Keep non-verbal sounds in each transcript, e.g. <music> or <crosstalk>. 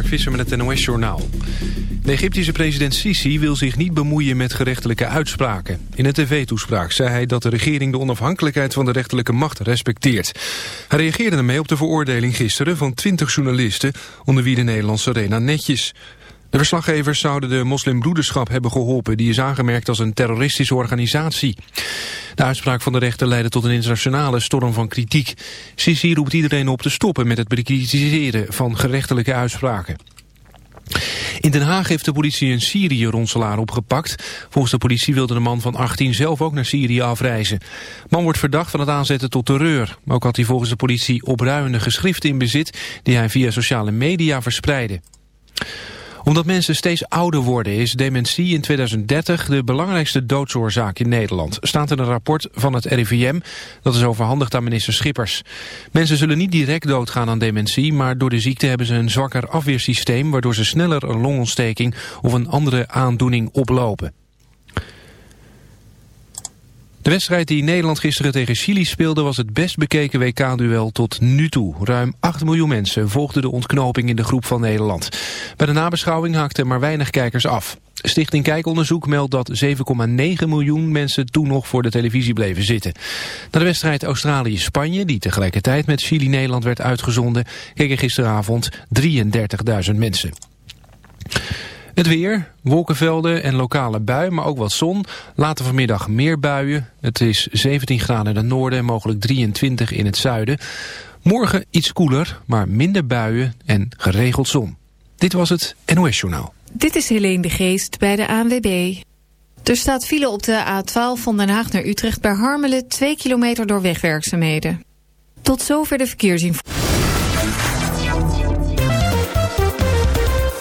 Mark Visser met het NOS-journaal. De Egyptische president Sisi wil zich niet bemoeien met gerechtelijke uitspraken. In een tv-toespraak zei hij dat de regering de onafhankelijkheid van de rechterlijke macht respecteert. Hij reageerde ermee op de veroordeling gisteren van 20 journalisten... onder wie de Nederlandse Rena Netjes. De verslaggevers zouden de moslimbroederschap hebben geholpen... die is aangemerkt als een terroristische organisatie. De uitspraak van de rechter leidde tot een internationale storm van kritiek. Sisi roept iedereen op te stoppen met het bekritiseren van gerechtelijke uitspraken. In Den Haag heeft de politie een Syrië-ronselaar opgepakt. Volgens de politie wilde de man van 18 zelf ook naar Syrië afreizen. Man wordt verdacht van het aanzetten tot terreur. Ook had hij volgens de politie opruimende geschriften in bezit... die hij via sociale media verspreidde omdat mensen steeds ouder worden is dementie in 2030 de belangrijkste doodsoorzaak in Nederland. Staat in een rapport van het RIVM dat is overhandigd aan minister Schippers. Mensen zullen niet direct doodgaan aan dementie, maar door de ziekte hebben ze een zwakker afweersysteem waardoor ze sneller een longontsteking of een andere aandoening oplopen. De wedstrijd die Nederland gisteren tegen Chili speelde was het best bekeken WK-duel tot nu toe. Ruim 8 miljoen mensen volgden de ontknoping in de groep van Nederland. Bij de nabeschouwing haakten maar weinig kijkers af. Stichting Kijkonderzoek meldt dat 7,9 miljoen mensen toen nog voor de televisie bleven zitten. Na de wedstrijd Australië-Spanje, die tegelijkertijd met Chili-Nederland werd uitgezonden, keken gisteravond 33.000 mensen. Het weer, wolkenvelden en lokale bui, maar ook wat zon. Later vanmiddag meer buien. Het is 17 graden in het noorden en mogelijk 23 in het zuiden. Morgen iets koeler, maar minder buien en geregeld zon. Dit was het NOS Journaal. Dit is Helene de Geest bij de ANWB. Er staat file op de A12 van Den Haag naar Utrecht bij Harmelen... 2 kilometer door wegwerkzaamheden. Tot zover de verkeersinformatie.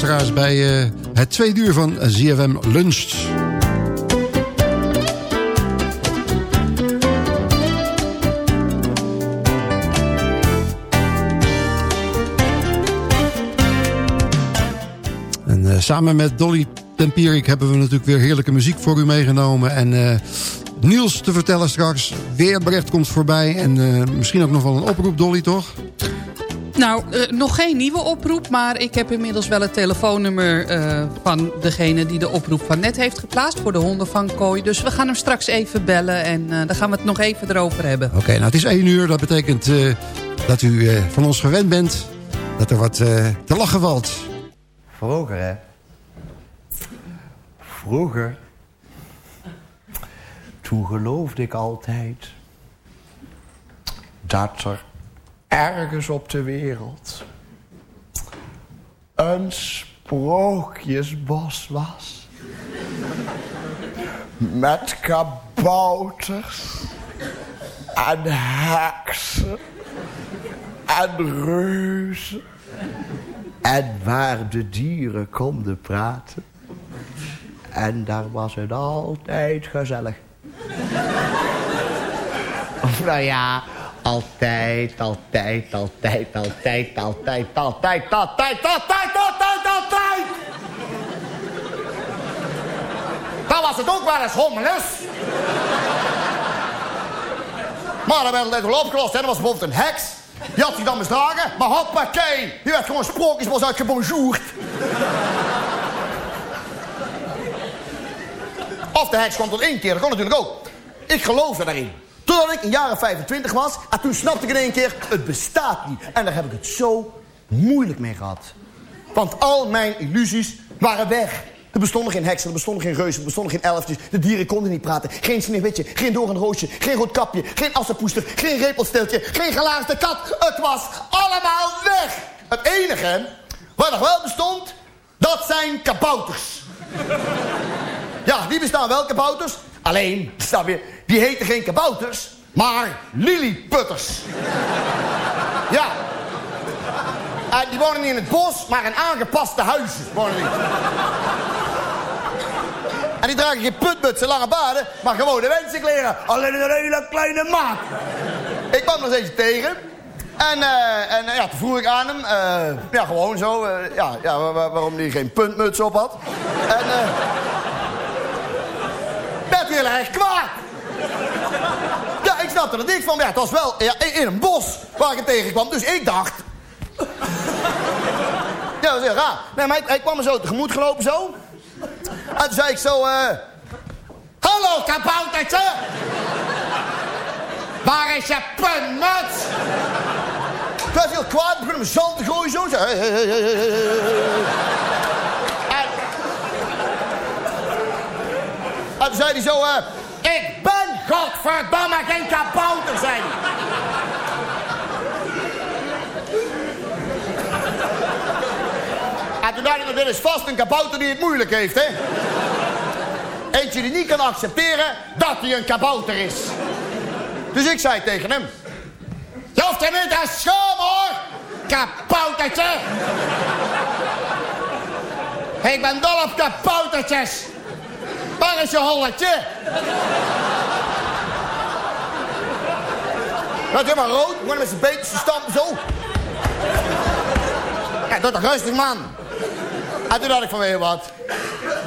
luisteraars bij eh, het tweede uur van ZFM Lunch. En eh, samen met Dolly Tempierik hebben we natuurlijk weer heerlijke muziek voor u meegenomen. En uh, Niels te vertellen straks, weer Brecht komt voorbij. En misschien ook nog wel een oproep, Dolly, toch? Nou, eh, nog geen nieuwe oproep, maar ik heb inmiddels wel het telefoonnummer eh, van degene die de oproep van net heeft geplaatst voor de hondenvangkooi. Dus we gaan hem straks even bellen en uh, dan gaan we het nog even erover hebben. Oké, nou het is één uur. Dat betekent dat u van ons gewend bent dat er wat te lachen valt. Vroeger, hè? Vroeger. Toen geloofde ik altijd dat er ergens op de wereld een sprookjesbos was. Met kabouters en heksen en reuzen. En waar de dieren konden praten. En daar was het altijd gezellig. Of nou ja, altijd, altijd, altijd, altijd, altijd, altijd, altijd, altijd, altijd, altijd. Dan was het ook wel eens hommeles. Maar dan werd het wel opgelost. Hè. Er was bijvoorbeeld een heks. Die had zich dan misdragen. Maar hoppakee. Die werd gewoon sprookjesbos uitgebonjourd. Of de heks kwam tot één keer. Dat kon natuurlijk ook. Ik geloofde daarin. Totdat ik jaar of 25 was. En toen snapte ik in één keer, het bestaat niet. En daar heb ik het zo moeilijk mee gehad. Want al mijn illusies waren weg. Er bestonden geen heksen, er bestonden geen reuzen, er bestonden geen elfjes. De dieren konden niet praten. Geen sneeuwwitje, geen doornroosje, geen rood kapje, geen assenpoester, geen repelstiltje, geen gelaagde kat. Het was allemaal weg. Het enige wat nog wel bestond, dat zijn kabouters. Ja, die bestaan wel, kabouters. Alleen, staan weer, die heten geen kabouters, maar lilliputters. <laughs> Ja. Uh, die wonen niet in het bos, maar in aangepaste huizen wonen die. En die dragen geen putmutsen, lange baden, maar gewoon de wensenkleren. Alleen een hele kleine maat. Ik kwam eens eentje tegen. En, uh, en ja, toen vroeg ik aan hem, uh, ja, gewoon zo, ja, ja, waarom hij geen puntmuts op had. En, werd heel erg kwaad. Ja, ik snapte er niks van. Ja, het was wel ja, in een bos waar ik hem tegenkwam. Dus ik dacht... <laughs> Ja, dat is heel raar. Nee, maar hij, kwam me zo tegemoet gelopen zo. En toen zei ik zo... Uh... Hallo, kaboutertje! Waar is je puntmuts? Toen was heel kwaad. Ik begon hem zand te gooien zo. Hey, hey, hey, en... toen zei hij zo... Uh... Ik ben godverdomme geen kabouter, hij. En toen dacht ik, dit is vast een kabouter die het moeilijk heeft, hè? Eentje die niet kan accepteren dat hij een kabouter is. Dus ik zei tegen hem... Je hoeft er niet te schamen, hoor! Kaboutertje! <laughs> Ik ben dol op kaboutertjes! Waar is je holletje? Dat is helemaal rood. Moet met zijn beentjes stampen zo. Ja, dat is rustig, man. En toen dacht ik van, weet wat?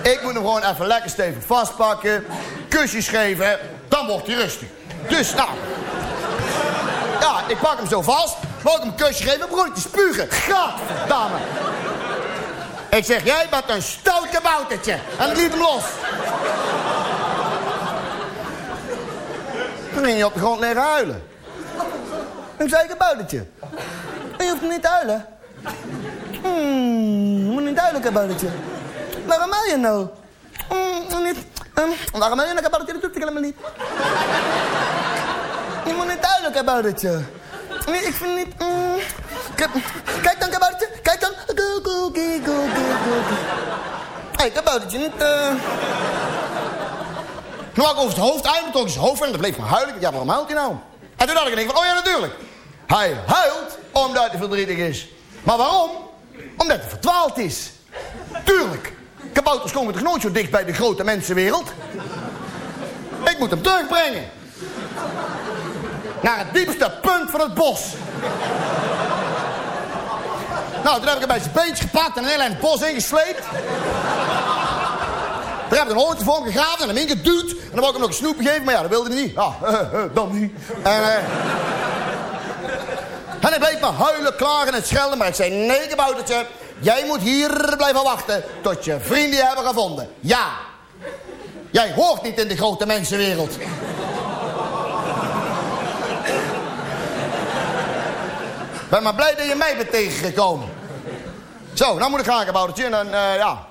Ik moet hem gewoon even lekker stevig vastpakken. Kusjes geven. Dan wordt hij rustig. Dus, nou. Ja, ik pak hem zo vast. Wou ik hem een kusje geven, begon ik te spugen. Ik zeg, jij bent een stoute kaboutertje. En liet hem los. Toen ging je op de grond liggen huilen. En zei ik, kaboutertje. Je hoeft niet te huilen. Hmm, moet niet huilen, kaboutertje. Waarom huil je nou? Hmm, niet. Um, waarom huil je nou, kaboutertje? Dat doe ik helemaal niet. Je moet niet huilen, kaboutertje. Nee, ik vind niet... Mm. Kijk dan, kaboutertje. Go, go, go. Hé, hey, kaboutertje, niet... Uh... Toen had ik over het hoofd toen ik zijn hoofd en dat bleef maar huilen. Ja, waarom huilt hij nou? En toen dacht ik van, oh ja, natuurlijk. Hij huilt omdat hij verdrietig is. Maar waarom? Omdat hij verdwaald is. Tuurlijk. Kabouters komen toch nooit zo dicht bij de grote mensenwereld? Ik moet hem terugbrengen. Naar het diepste punt van het bos. Nou, toen heb ik hem bij zijn beentje gepakt en een heel eind bos ingesleept. Daar heb ik een hoortje voor hem gegraven en hem ingeduwd. En dan wou ik hem nog een snoepje geven, maar ja, dat wilde hij niet. Ja, dan niet. En, eh, en hij bleef maar huilen, klagen en schelden. Maar ik zei, nee, kaboutertje, jij moet hier blijven wachten tot je vrienden hebben gevonden. Ja. Jij hoort niet in de grote mensenwereld. Ben maar blij dat je mij bent tegengekomen. Zo, nou moet ik gaan, kaboutertje. En dan, eh, ja,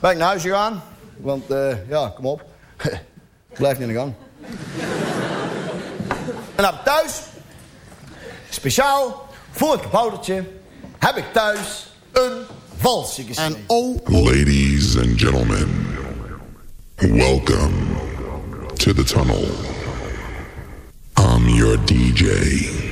ben ik naar huis gegaan. Want, eh, ja, kom op. <laughs> Blijf niet in de gang. en dan thuis, speciaal voor het kaboutertje, heb ik thuis een valsje geschreven. En oh, Ladies and gentlemen, welcome to the tunnel. I'm your DJ.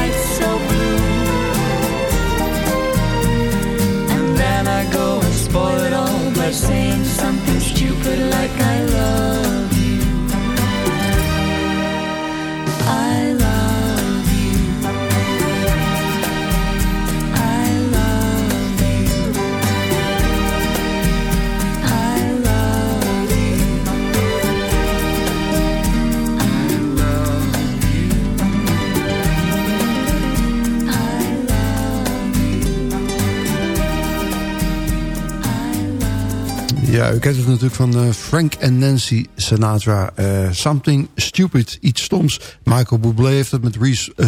Ja, u kent het natuurlijk van eh, Frank en Nancy Sinatra. Eh, something Stupid, iets stoms. Michael Bublé heeft het met Reese uh,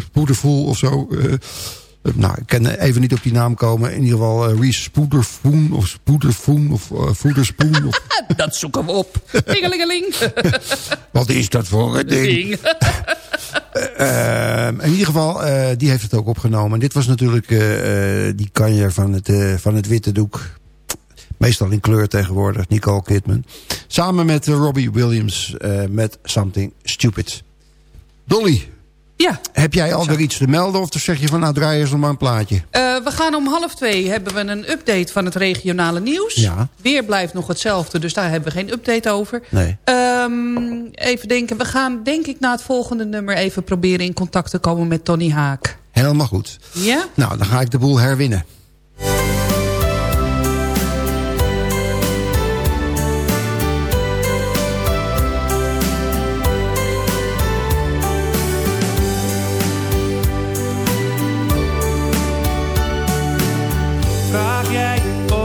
Spoedervoel of zo. Nou, ik kan even niet op die naam komen. In ieder geval Reese Spoedervoen of Spoedervoen of Voederspoen. Of, <laughs> Dat zoeken we op. Dingelingeling. <laughs> wat is dat voor een ding? Ding. <laughs> Eh, in ieder geval, die heeft het ook opgenomen. En dit was natuurlijk die kanjer van het, van het witte doek. Meestal in kleur tegenwoordig, Nicole Kidman. Samen met eh, Robbie Williams eh, met Something Stupid. Dolly, Ja, heb jij alweer iets te melden? Of zeg je van, nou draai eens nog maar een plaatje? eh, we gaan om half twee hebben we een update van het regionale nieuws. Ja. Weer blijft nog hetzelfde, dus daar hebben we geen update over. Nee. Ehm, even denken, we gaan denk ik na het volgende nummer even proberen in contact te komen met Tony Haak. Helemaal goed. Ja? Nou, dan ga ik de boel herwinnen.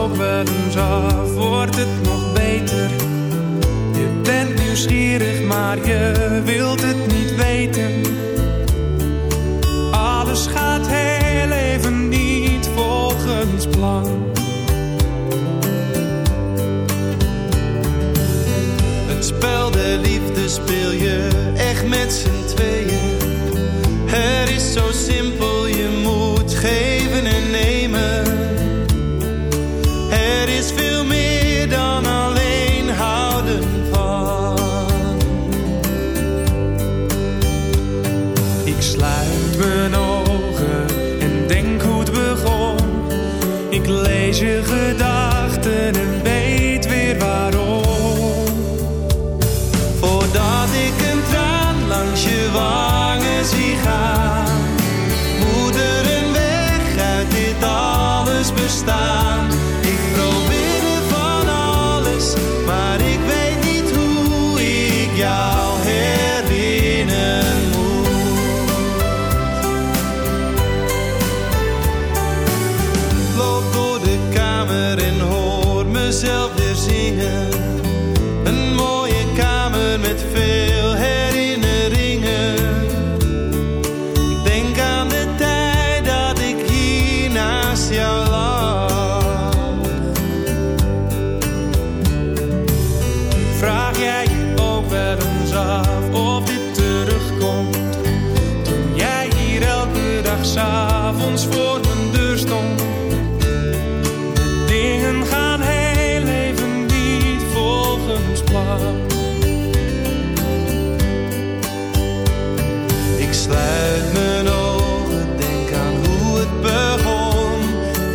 kloppen af, wordt het nog beter. Je bent nieuwsgierig, maar je wilt het niet weten. Alles gaat heel even niet volgens plan. Het spel de liefde speel je echt met z'n tweeën. Het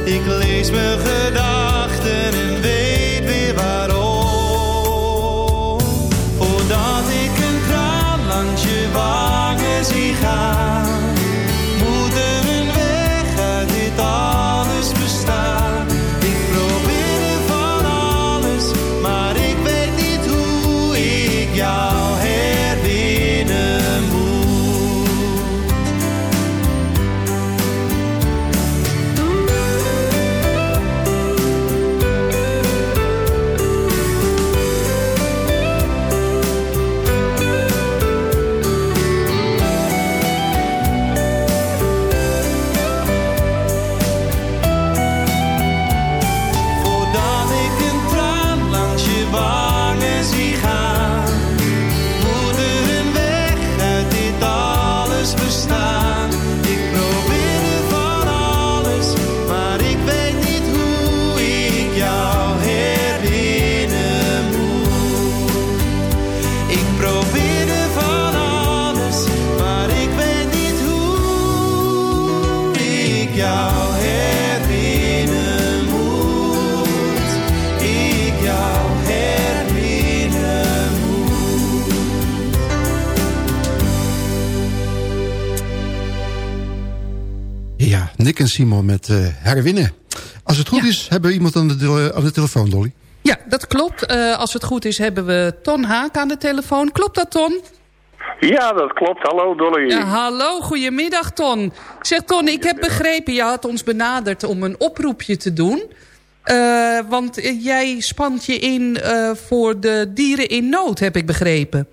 Ik lees mijn Simon met eh, herwinnen. Als het goed is, hebben we iemand aan de, aan de telefoon, Dolly. Ja, dat klopt. Eh, als het goed is hebben we Ton Haak aan de telefoon. Klopt dat, Ton? Ja, dat klopt. Hallo Dolly. Ja, hallo, goedemiddag Ton. Ik zeg Ton, ik heb begrepen, je had ons benaderd om een oproepje te doen. Eh, want jij spant je in eh, voor de dieren in nood, heb ik begrepen.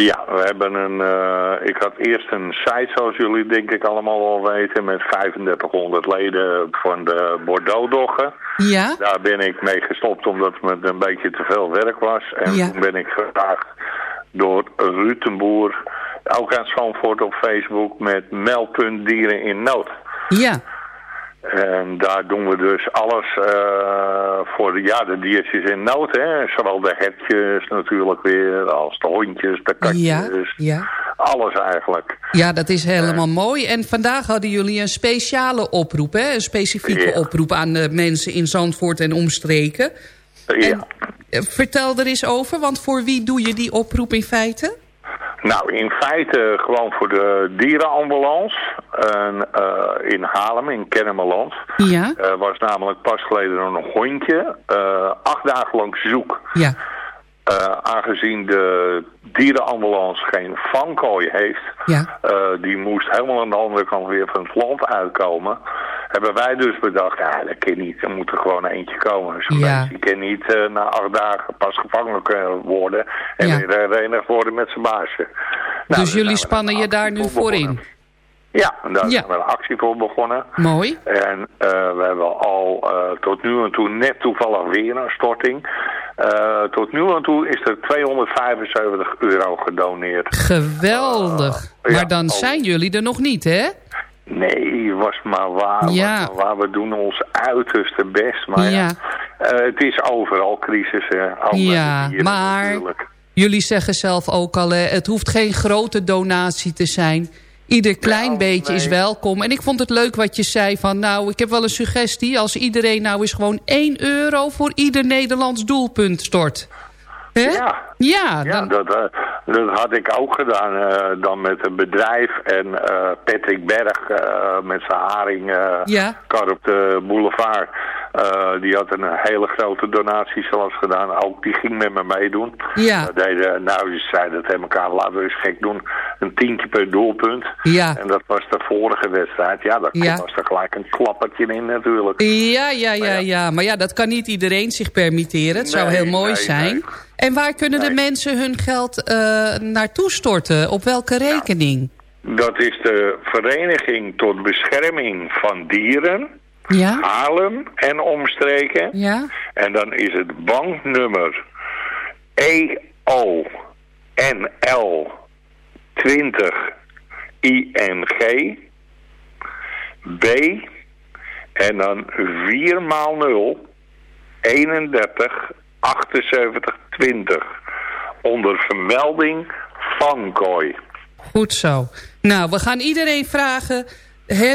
Ja, we hebben een... eh, ik had eerst een site, zoals jullie denk ik allemaal wel weten, met 3500 leden van de Bordeaux-doggen. Ja? Daar ben ik mee gestopt omdat het een beetje te veel werk was. En Ja. toen ben ik gevraagd door Ruud ten Boer, ook aan Zandvoort op Facebook, met meldpunt dieren in nood. Ja. En daar doen we dus alles eh, voor de, ja, de diertjes in nood. Hè. Zowel de hertjes natuurlijk weer, als de hondjes, de katjes. Ja, ja. Alles eigenlijk. Ja, dat is helemaal mooi. En vandaag hadden jullie een speciale oproep, hè? Een specifieke Ja. oproep aan de mensen in Zandvoort en omstreken. Ja. Eh, Vertel er eens over, want voor wie doe je die oproep in feite? Nou, in feite gewoon voor de dierenambulance. En, eh, in Haarlem, in Kennemerland. Ja. Eh, was namelijk pas geleden een hondje. eh, acht dagen lang zoek. Ja. Eh, aangezien de dierenambulance geen vangkooi heeft, Ja. eh, die moest helemaal aan de andere kant weer van het land uitkomen, hebben wij dus bedacht, ja, dat kan niet, er moet er gewoon eentje komen. Zo'n Ja. die kan niet eh, na acht dagen pas gevangen kunnen worden en Ja. weer herenigd worden met zijn baasje. Nou, dus jullie zijn we spannen je daar nu voor in? Ja, en daar Ja. zijn we een actie voor begonnen. Mooi. En eh, we hebben al eh, tot nu en toe net toevallig weer een storting. Eh, tot nu aan toe is er 275 euro gedoneerd. Geweldig. Maar dan ja, zijn jullie er nog niet, hè? Nee, was maar waar. Ja. Was maar waar. We doen ons uiterste best. Maar ja, het is overal crisis. Hè. ja, maar natuurlijk. jullie zeggen zelf ook al... Hè, het hoeft geen grote donatie te zijn... Ieder klein nou, beetje nee. is welkom. En ik vond het leuk wat je zei van... nou, ik heb wel een suggestie. Als iedereen nou eens gewoon 1 euro... voor ieder Nederlands doelpunt stort. He? Ja, ja, ja dan... dat, uh, dat had ik ook gedaan. Uh, dan met een bedrijf. En uh, Patrick Berg met zijn haring ja. op de boulevard... Die had een hele grote donatie zelfs gedaan. Ook die ging met me meedoen. Ja. Deden, nou, ze zeiden tegen elkaar, laten we eens gek doen. Een tientje per doelpunt. Ja. En dat was de vorige wedstrijd. Ja, ja. was er gelijk een klappertje in natuurlijk. Ja, ja, ja, ja, ja. Maar ja, dat kan niet iedereen zich permitteren. Het nee, zou heel mooi nee, zijn. Nee. En waar kunnen de mensen hun geld uh, naartoe storten? Op welke rekening? Dat is de Vereniging tot Bescherming van Dieren. Ja. Haarlem en omstreken. Ja. En dan is het banknummer EONL 20 ING B en dan 4 maal 0 31 78 20 onder vermelding van Kooi. Goed zo. Nou, we gaan iedereen vragen He,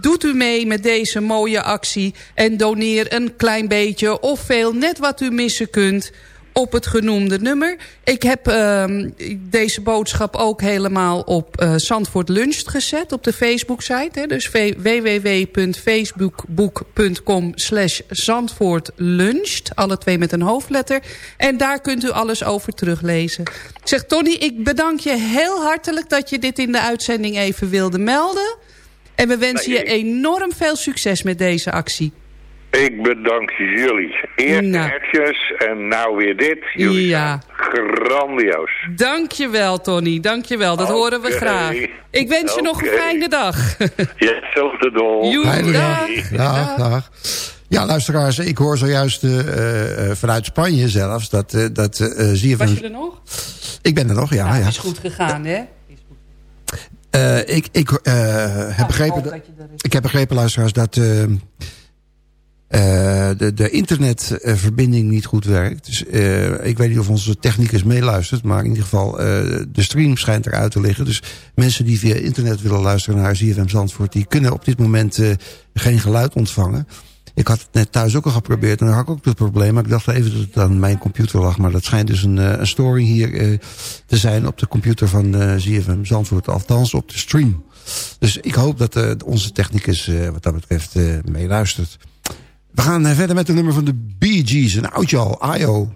doet u mee met deze mooie actie en doneer een klein beetje of veel, net wat u missen kunt op het genoemde nummer. Ik heb uh, deze boodschap ook helemaal op uh, Zandvoort Lunch gezet, op de Facebook-site. Dus www.facebook.com slash Zandvoort. Alle twee met een hoofdletter. En daar kunt u alles over teruglezen. Zeg Tony, ik bedank je heel hartelijk dat je dit in de uitzending even wilde melden. En we wensen je enorm veel succes met deze actie. Ik bedank jullie. Eerst Nou. netjes en nou weer dit. Jullie Ja. zijn grandioos. Dankjewel Tony, dankjewel. Dat horen we graag. Ik wens je nog een fijne dag. <laughs> Ja, hetzelfde dol. Joe, Fijne dag. dag. Dag, dag. Ja, luisteraars, ik hoor zojuist uh, uh, vanuit Spanje zelfs... dat, uh, dat uh, zie je van... Was je er nog? Ik ben er nog, ja. Nou, ja. is goed gegaan, hè? Uh, ik ik uh, heb, begrepen, hoop dat, ik heb begrepen, luisteraars, dat de, de internetverbinding niet goed werkt. Dus, uh, ik weet niet of onze technicus meeluistert, maar in ieder geval uh, de stream schijnt eruit te liggen. Dus mensen die via internet willen luisteren naar ZFM Zandvoort, die kunnen op dit moment geen geluid ontvangen. Ik had het net thuis ook al geprobeerd en daar had ik ook het probleem. Maar ik dacht even dat het aan mijn computer lag. Maar dat schijnt dus een, een storing hier te zijn op de computer van uh, ZFM Zandvoort. Althans op de stream. Dus ik hoop dat onze technicus wat dat betreft meeluistert. We gaan verder met de nummer van de Bee Gees. Een oudje al, I.O.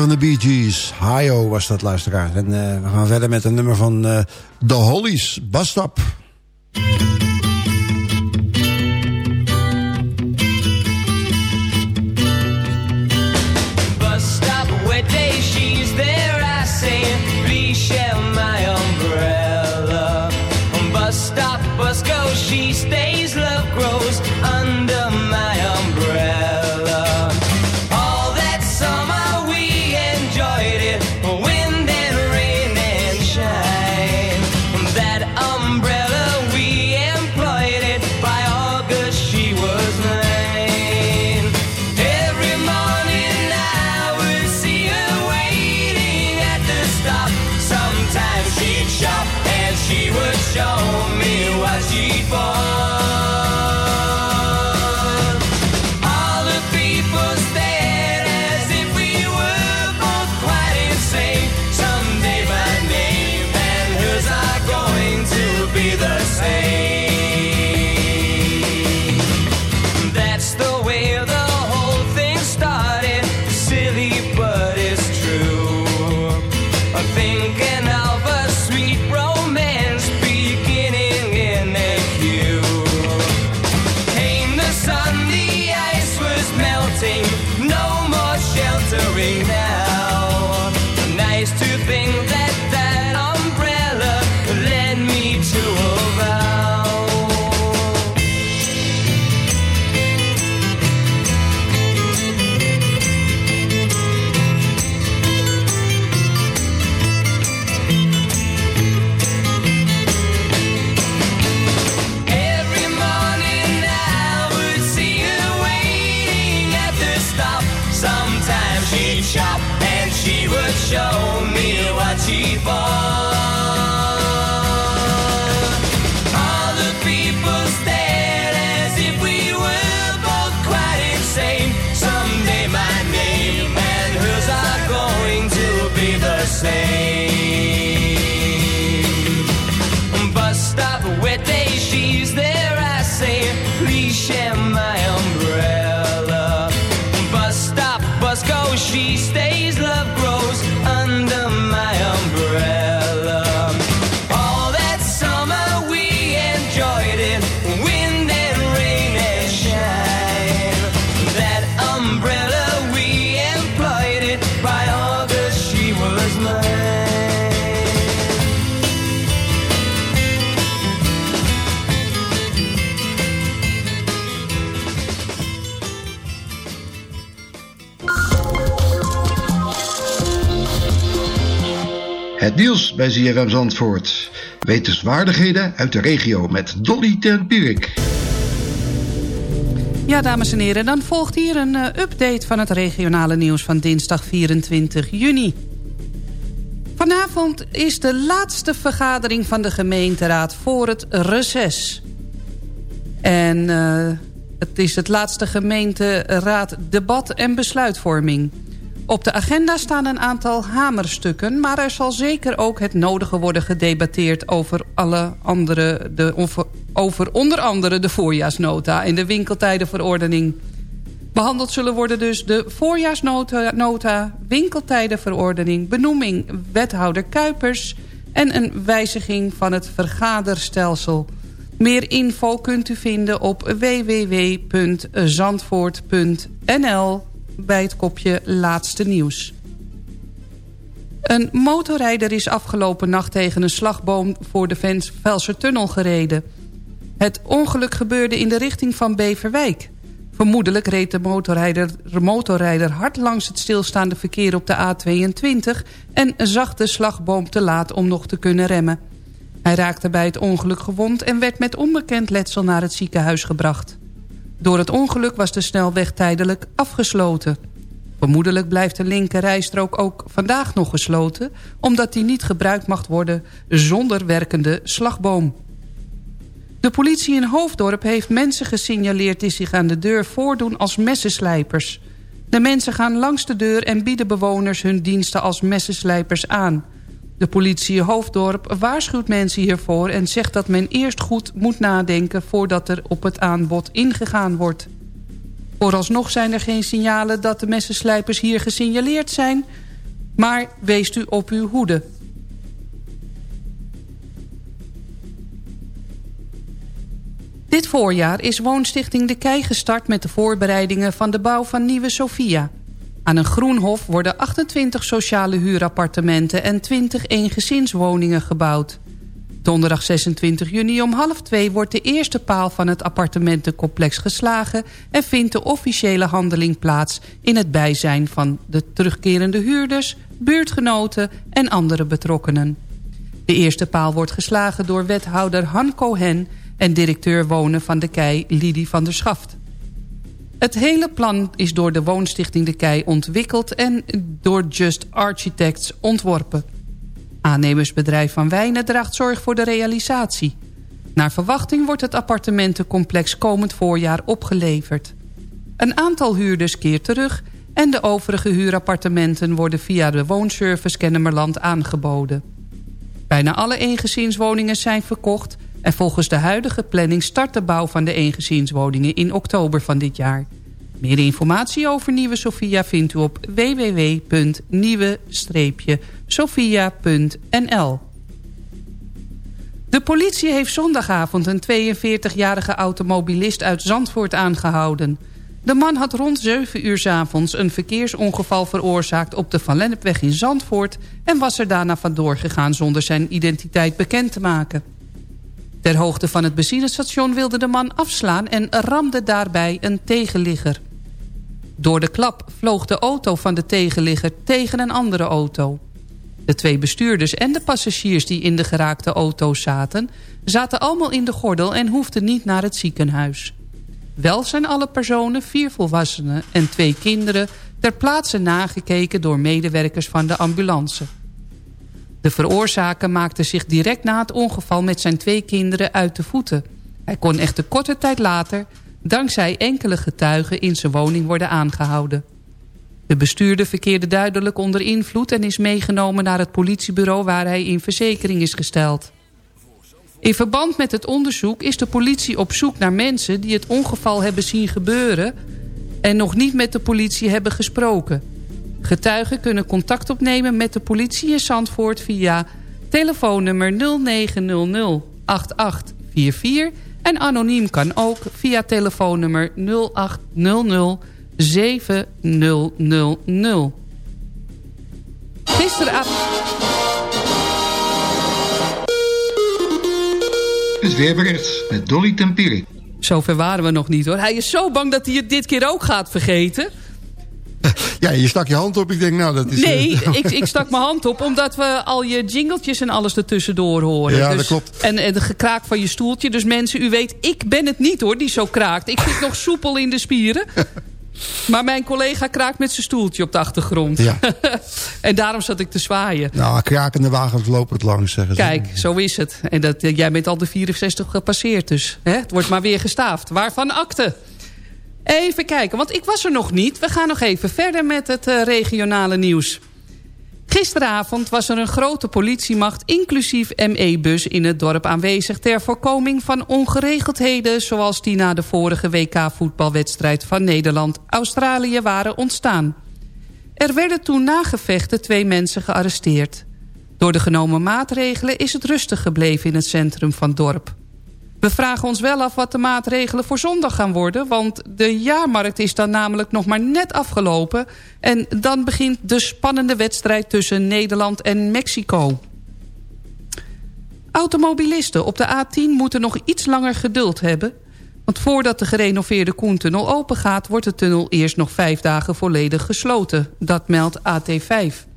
van de Bee Gees. Hayo was dat, luisteraar En eh, we gaan verder met een nummer van uh, The Hollies. Bastop. Nieuws bij ZFM Zandvoort. Wetenswaardigheden uit de regio met Dolly ten Pierik. Ja, dames en heren, dan volgt hier een eh, update van het regionale nieuws van dinsdag 24 juni. Vanavond is de laatste vergadering van de gemeenteraad voor het reces. En eh, het is het laatste gemeenteraad debat en besluitvorming. Op de agenda staan een aantal hamerstukken... maar er zal zeker ook het nodige worden gedebatteerd... over, alle andere, de, over onder andere de voorjaarsnota en de winkeltijdenverordening. Behandeld zullen worden dus de voorjaarsnota, nota, winkeltijdenverordening... benoeming wethouder Kuipers en een wijziging van het vergaderstelsel... Meer info kunt u vinden op www.zandvoort.nl bij het kopje Laatste Nieuws. Een motorrijder is afgelopen nacht tegen een slagboom voor de Velser Tunnel gereden. Het ongeluk gebeurde in de richting van Beverwijk. Vermoedelijk reed de motorrijder, de motorrijder hard langs het stilstaande verkeer op de A22... en zag de slagboom te laat om nog te kunnen remmen. Hij raakte bij het ongeluk gewond en werd met onbekend letsel naar het ziekenhuis gebracht. Door het ongeluk was de snelweg tijdelijk afgesloten. Vermoedelijk blijft de linker rijstrook ook vandaag nog gesloten... omdat die niet gebruikt mag worden zonder werkende slagboom. De politie in Hoofddorp heeft mensen gesignaleerd... die zich aan de deur voordoen als messenslijpers. De mensen gaan langs de deur en bieden bewoners hun diensten als messenslijpers aan. De politie Hoofddorp waarschuwt mensen hiervoor... en zegt dat men eerst goed moet nadenken... voordat er op het aanbod ingegaan wordt. Vooralsnog zijn er geen signalen dat de messenslijpers hier gesignaleerd zijn... maar wees u op uw hoede. Dit voorjaar is woonstichting De Kei gestart met de voorbereidingen van de bouw van Nieuwe Sofia. Aan een groenhof worden 28 sociale huurappartementen en 20 eengezinswoningen gebouwd. Donderdag 26 juni om half twee wordt de eerste paal van het appartementencomplex geslagen... en vindt de officiële handeling plaats in het bijzijn van de terugkerende huurders, buurtgenoten en andere betrokkenen. De eerste paal wordt geslagen door wethouder Han Cohen en directeur wonen van de Kei Lidie van der Schaft. Het hele plan is door de Woonstichting De Kei ontwikkeld en door Just Architects ontworpen. Aannemersbedrijf Van Wijnen draagt zorg voor de realisatie. Naar verwachting wordt het appartementencomplex komend voorjaar opgeleverd. Een aantal huurders keert terug... en de overige huurappartementen worden via de woonservice Kennemerland aangeboden. Bijna alle eengezinswoningen zijn verkocht... en volgens de huidige planning start de bouw van de eengezinswoningen in oktober van dit jaar. Meer informatie over Nieuwe Sofia vindt u op www.nieuwe-sofia.nl. De politie heeft zondagavond een 42-jarige automobilist uit Zandvoort aangehouden. De man had rond 7 uur s avonds een verkeersongeval veroorzaakt op de Van Lennepweg in Zandvoort... en was er daarna vandoor gegaan zonder zijn identiteit bekend te maken. Ter hoogte van het benzinestation wilde de man afslaan en ramde daarbij een tegenligger. Door de klap vloog de auto van de tegenligger tegen een andere auto. De twee bestuurders en de passagiers die in de geraakte auto zaten... zaten allemaal in de gordel en hoefden niet naar het ziekenhuis. Wel zijn alle personen, vier volwassenen en twee kinderen... ter plaatse nagekeken door medewerkers van de ambulance. De veroorzaker maakte zich direct na het ongeval met zijn twee kinderen uit de voeten. Hij kon echter korte tijd later dankzij enkele getuigen in zijn woning worden aangehouden. De bestuurder verkeerde duidelijk onder invloed en is meegenomen naar het politiebureau waar hij in verzekering is gesteld. In verband met het onderzoek is de politie op zoek naar mensen die het ongeval hebben zien gebeuren en nog niet met de politie hebben gesproken. Getuigen kunnen contact opnemen met de politie in Zandvoort via telefoonnummer 0900 8844 en anoniem kan ook via telefoonnummer 0800 7000. Gisteravond... Het weerbericht met Dolly Tempierik. Zover waren we nog niet hoor. Hij is zo bang dat hij het dit keer ook gaat vergeten. <laughs> Ja, je stak je hand op. Ik denk, nou, dat is... Nee, eh, <laughs> ik, ik stak mijn hand op omdat we al je jingletjes en alles ertussendoor horen. Ja, Dus- dat klopt. En, en de gekraak van je stoeltje. Dus mensen, u weet, ik ben het niet hoor, die zo kraakt. Ik zit nog <laughs> soepel in de spieren. Maar mijn collega kraakt met zijn stoeltje op de achtergrond. Ja. en daarom zat ik te zwaaien. Nou, krakende wagens lopen het langs, zeggen ze. Kijk, zo is het. En dat, eh, jij bent al de 64 gepasseerd dus. Hè? Het wordt maar weer gestaafd. Waarvan akte? Even kijken, want ik was er nog niet. We gaan nog even verder met het eh, regionale nieuws. Gisteravond was er een grote politiemacht inclusief ME-bus in het dorp aanwezig... ter voorkoming van ongeregeldheden zoals die na de vorige WK-voetbalwedstrijd van Nederland-Australië waren ontstaan. Er werden toen na gevechten twee mensen gearresteerd. Door de genomen maatregelen is het rustig gebleven in het centrum van het dorp. We vragen ons wel af wat de maatregelen voor zondag gaan worden... want de jaarmarkt is dan namelijk nog maar net afgelopen... en dan begint de spannende wedstrijd tussen Nederland en Mexico. Automobilisten op de A10 moeten nog iets langer geduld hebben... want voordat de gerenoveerde Koentunnel opengaat... wordt de tunnel eerst nog vijf dagen volledig gesloten. Dat meldt AT5.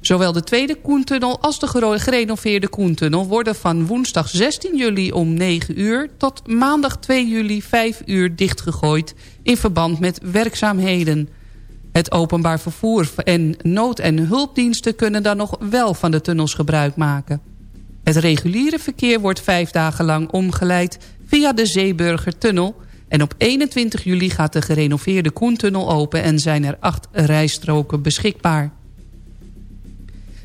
Zowel de tweede Koentunnel als de gerenoveerde Koentunnel... worden van woensdag 16 juli om 9 uur... tot maandag 2 juli 5 uur dichtgegooid... in verband met werkzaamheden. Het openbaar vervoer en nood- en hulpdiensten... kunnen dan nog wel van de tunnels gebruik maken. Het reguliere verkeer wordt vijf dagen lang omgeleid... via de Zeeburgertunnel... en op 21 juli gaat de gerenoveerde Koentunnel open... en zijn er acht rijstroken beschikbaar.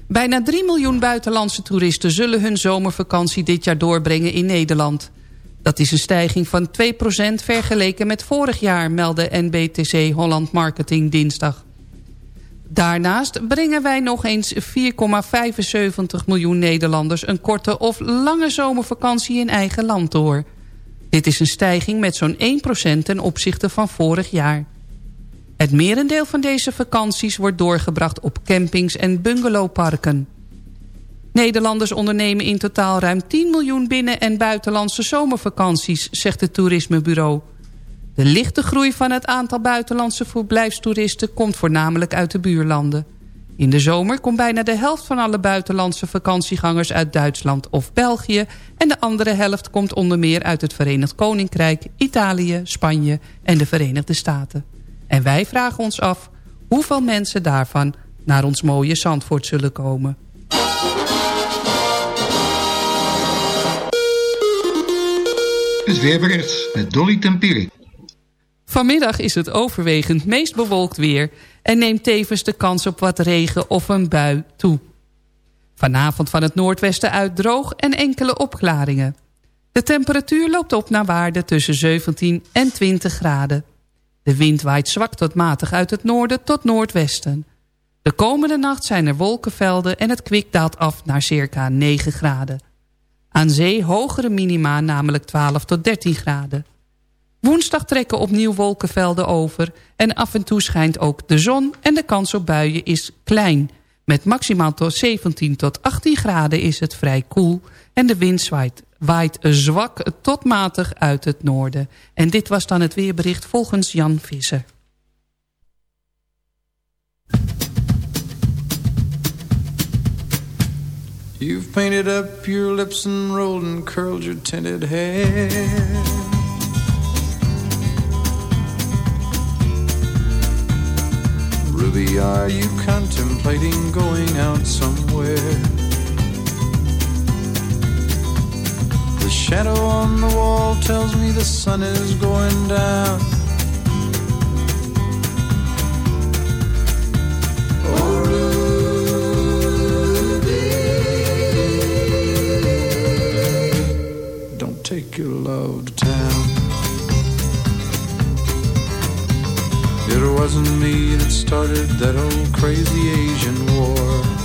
Bijna 3 miljoen buitenlandse toeristen zullen hun zomervakantie dit jaar doorbrengen in Nederland. Dat is een stijging van 2% vergeleken met vorig jaar, meldde NBTC Holland Marketing dinsdag. Daarnaast brengen wij nog eens 4,75 miljoen Nederlanders... een korte of lange zomervakantie in eigen land door. Dit is een stijging met zo'n 1% ten opzichte van vorig jaar. Het merendeel van deze vakanties wordt doorgebracht op campings en bungalowparken. Nederlanders ondernemen in totaal ruim 10 miljoen binnen- en buitenlandse zomervakanties, zegt het toerismebureau. De lichte groei van het aantal buitenlandse verblijfstoeristen komt voornamelijk uit de buurlanden. In de zomer komt bijna de helft van alle buitenlandse vakantiegangers uit Duitsland of België... en de andere helft komt onder meer uit het Verenigd Koninkrijk, Italië, Spanje en de Verenigde Staten. En wij vragen ons af hoeveel mensen daarvan naar ons mooie Zandvoort zullen komen. Het weerbericht met Dolly Tempierik. Vanmiddag is het overwegend meest bewolkt weer... en neemt tevens de kans op wat regen of een bui toe. Vanavond van het noordwesten uit droog en enkele opklaringen. De temperatuur loopt op naar waarde tussen 17 en 20 graden. De wind waait zwak tot matig uit het noorden tot noordwesten. De komende nacht zijn er wolkenvelden en het kwik daalt af naar circa 9 graden. Aan zee hogere minima, namelijk 12 tot 13 graden. Woensdag trekken opnieuw wolkenvelden over... en af en toe schijnt ook de zon en de kans op buien is klein. Met maximaal tot 17 tot 18 graden is het vrij koel... en de wind zwaait, waait zwak tot matig uit het noorden. En dit was dan het weerbericht volgens Jan Visser. You've painted up your lips and rolled and curled your tinted hair. Ruby, are you contemplating going out somewhere? The shadow on the wall tells me the sun is going down. Oh, Ruby, don't take your love to town. It wasn't me that started that old crazy Asian war.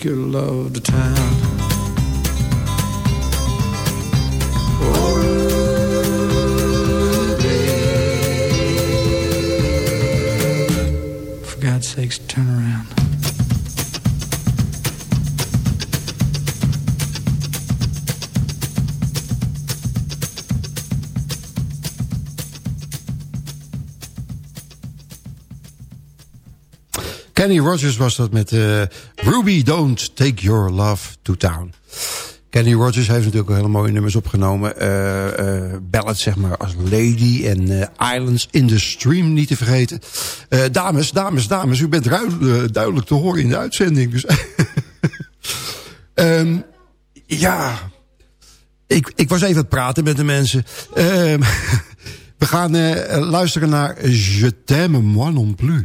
Take your love to town. Kenny Rogers was dat met eh, Ruby Don't Take Your Love to Town. Kenny Rogers heeft natuurlijk hele mooie nummers opgenomen. Uh, zeg maar als Lady en Islands in the Stream niet te vergeten. dames, dames, dames, u bent duidelijk te horen in de uitzending. Dus um, <laughs> ja, ik, ik was even het praten met de mensen. Um, <laughs> we gaan luisteren naar Je t'aime moi non plus.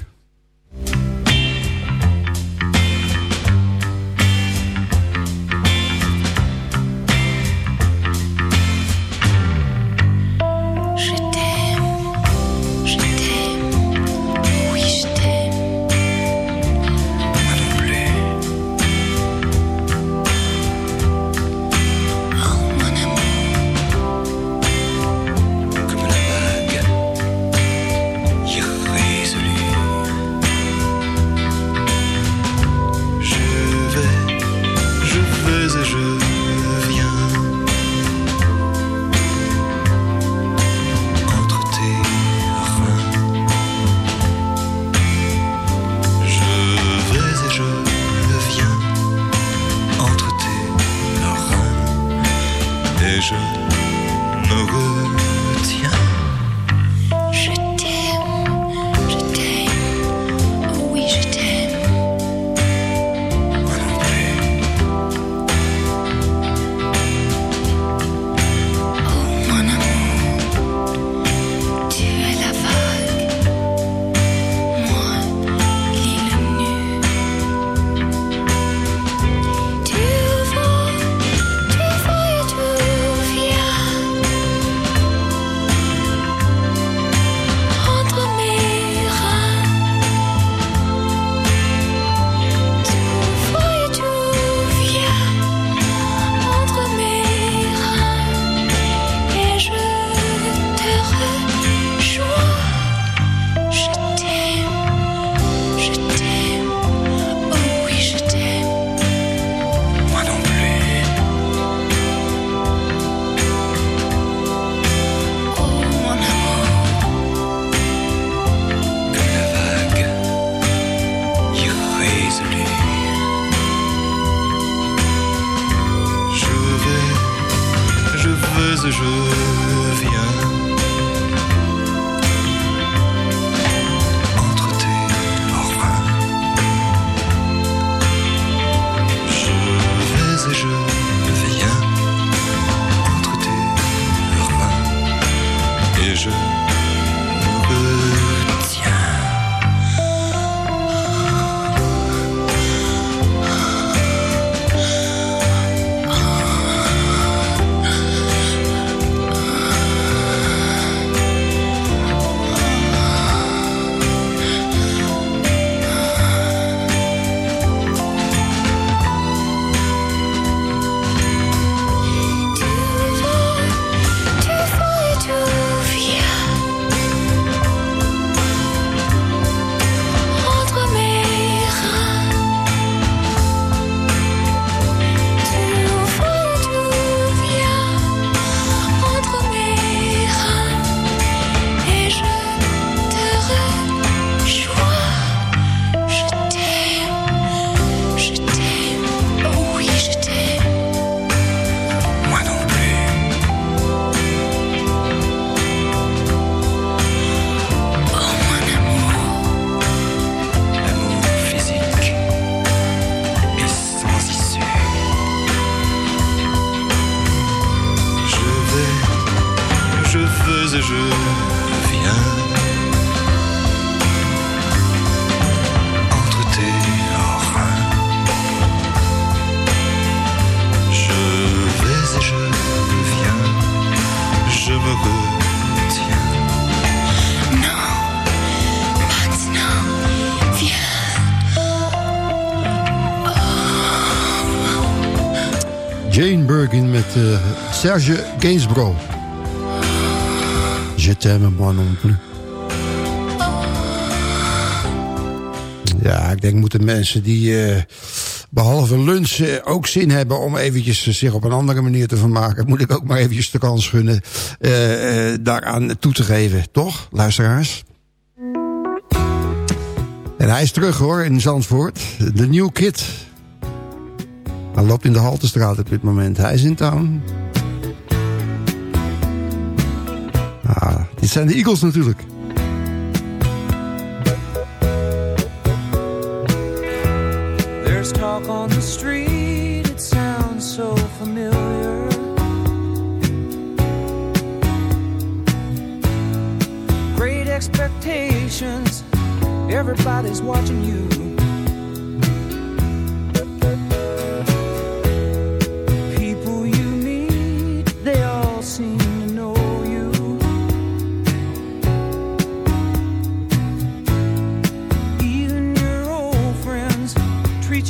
Jane Birkin met eh, Serge Gainsborough. Je t'aime moi non plus. Ja, ik denk moeten mensen die eh, behalve lunch ook zin hebben... om eventjes zich op een andere manier te vermaken... moet ik ook maar eventjes de kans gunnen eh, daaraan toe te geven. Toch, luisteraars? En hij is terug hoor, in Zandvoort. De New Kid. Hij loopt in de Haltestraat op dit moment. Hij is in town. Ah, dit zijn de Eagles natuurlijk. There's talk on the street, it sounds so familiar. Great expectations, everybody's watching you.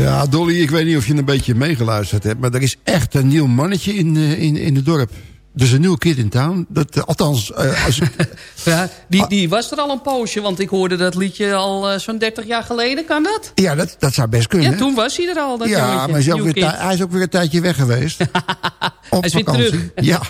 Ja, Dolly, ik weet niet of je een beetje meegeluisterd hebt... maar er is echt een nieuw mannetje in, eh, in, in het dorp. Dus een nieuw kid in town. Dat, eh, althans, eh, als ik, <laughs> Ja, die, die was er al een poosje, want ik hoorde dat liedje al zo'n 30 jaar geleden. Kan dat? ja, dat, dat zou best kunnen. Ja, toen was hij er al, dat ja, maar hij is, ook weer hij is ook weer een tijdje weg geweest. <laughs> Op Hij is weer vakantie. terug. Ja.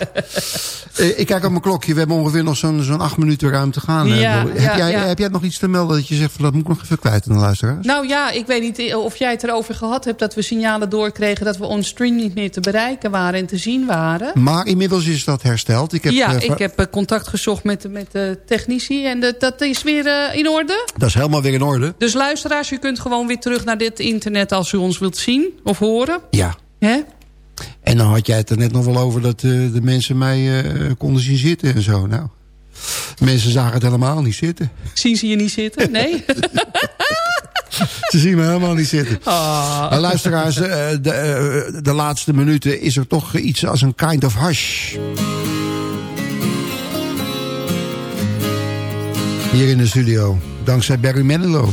Eh, ik kijk op mijn klokje. We hebben ongeveer nog zo'n zo'n acht minuten ruim te gaan. Ja, Dolly. ja, heb, jij, ja. heb jij nog iets te melden dat je zegt... Van, dat moet ik nog even kwijt aan de luisteraars? Nou ja, ik weet niet eh, of jij het erover gehad hebt... dat we signalen doorkregen dat we on-stream niet meer te bereiken waren en te zien waren. Maar inmiddels is dat hersteld. Ik heb, ja, eh, ik heb contact gezocht met, de- met de technici en de- dat is weer in orde. Dat is helemaal weer in orde. Dus luisteraars, u kunt gewoon weer terug naar dit internet als u ons wilt zien of horen. Ja. Hè? En dan had jij het er net nog wel over dat eh, de mensen mij eh, konden zien zitten en zo. Nou, mensen zagen het helemaal niet zitten. Zien ze je niet zitten? Nee? <laughs> Ze zien me helemaal niet zitten. Ah. Maar luisteraars, eh, de, eh, de laatste minuten is er toch iets als een kind of hush. Hier in de studio, dankzij Barry Manilow.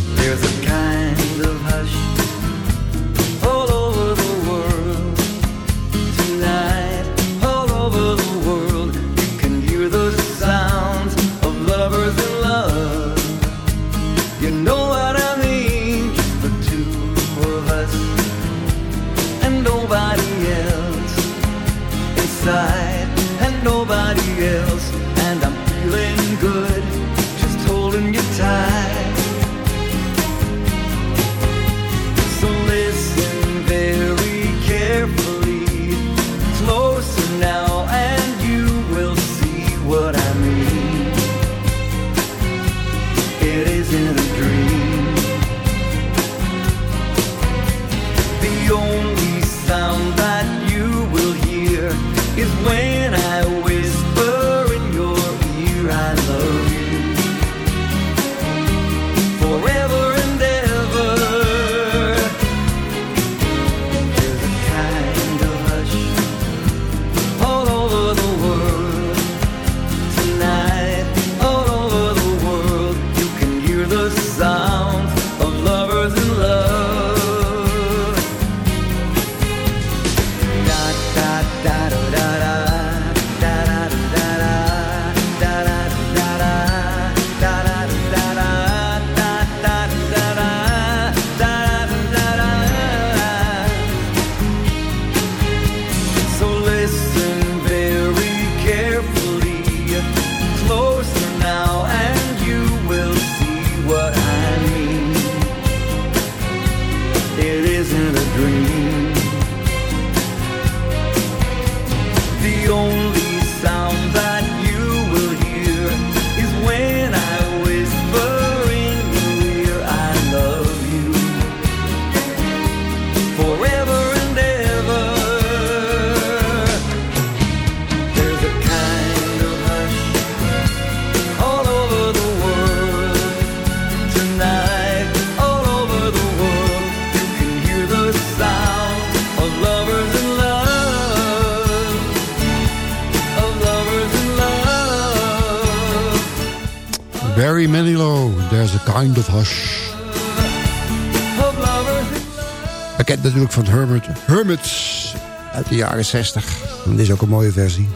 Bekend natuurlijk van Hermit, Hermits uit de jaren 60. En dit is ook een mooie versie.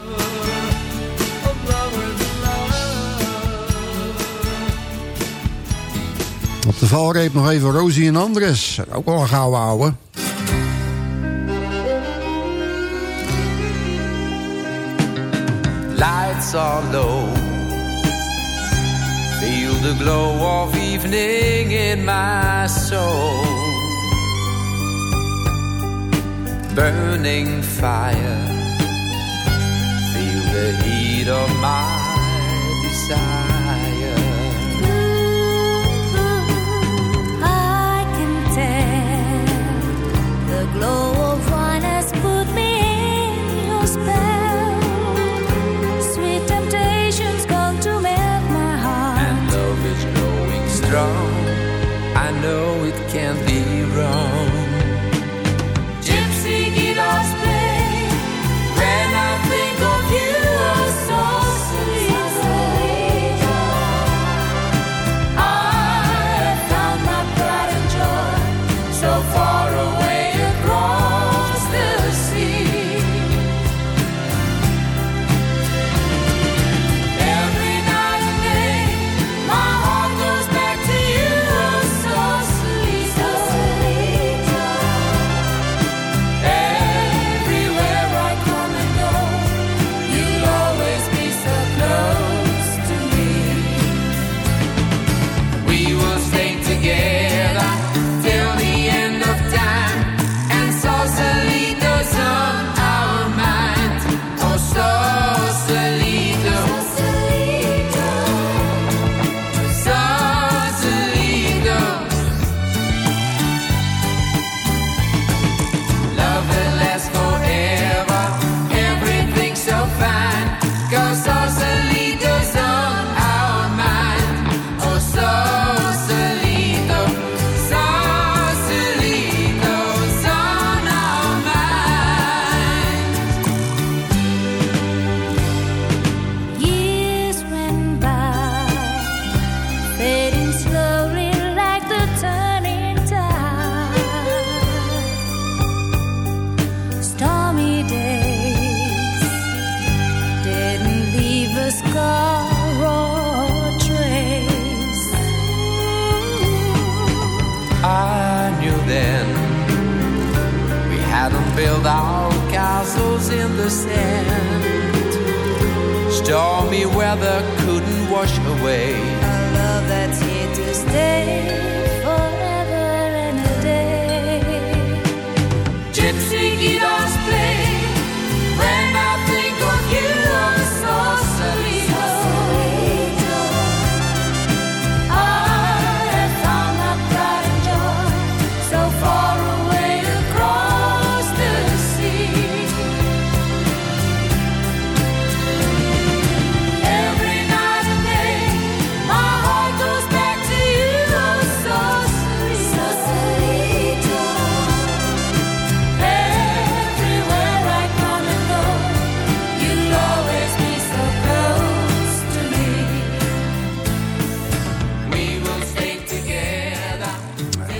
Op de valreep nog even Rosie en Andres. Ook wel een gouden ouwe. lights are low. Feel the glow of evening in my soul. Burning fire. Feel the heat of my desire. I can tell the glow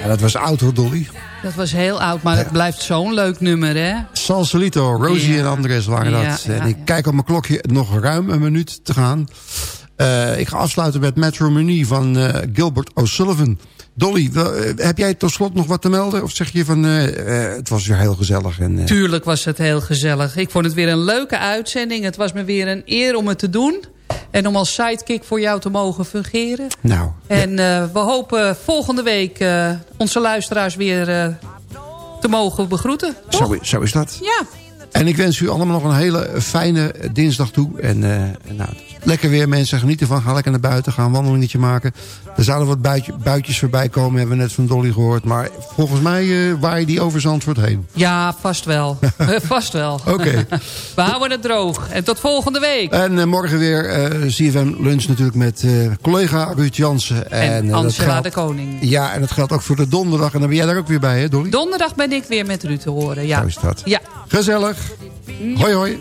dat was oud hoor, Dolly. Dat was heel oud, maar het blijft zo'n leuk nummer, hè? Salsolito, Rosie Ja. en Andres waren Ja, dat. en ik kijk op mijn klokje, nog ruim een minuut te gaan. Eh, ik ga afsluiten met Metro Menu van eh, Gilbert O'Sullivan. Dolly, eh, heb jij tot slot nog wat te melden? Of zeg je van, het was weer heel gezellig? En, Tuurlijk was het heel gezellig. Ik vond het weer een leuke uitzending. Het was me weer een eer om het te doen. En om als sidekick voor jou te mogen fungeren. nou, En eh, we hopen volgende week eh, onze luisteraars weer eh, te mogen begroeten. Toch? zo, zo is dat. Ja, En ik wens u allemaal nog een hele fijne dinsdag toe. En nou, lekker weer mensen, geniet ervan. Ga lekker naar buiten, ga een wandelingetje maken. Er zouden wat buitje, buitjes voorbij komen, hebben we net van Dolly gehoord. Maar volgens mij uh, waai die over Zandvoort heen. ja vast wel. <laughs> Eh, vast wel. Oké. <laughs> we houden het droog. En tot volgende week. En uh, morgen weer uh, CFM Lunch natuurlijk met collega Ruud Jansen. En, en Angela geldt, de Koning. Ja, en dat geldt ook voor de donderdag. En dan ben jij daar ook weer bij, hè Dolly? Donderdag ben ik weer met Ruud te horen, ja. Zo is dat. Ja. Gezellig. Hoi, hoi.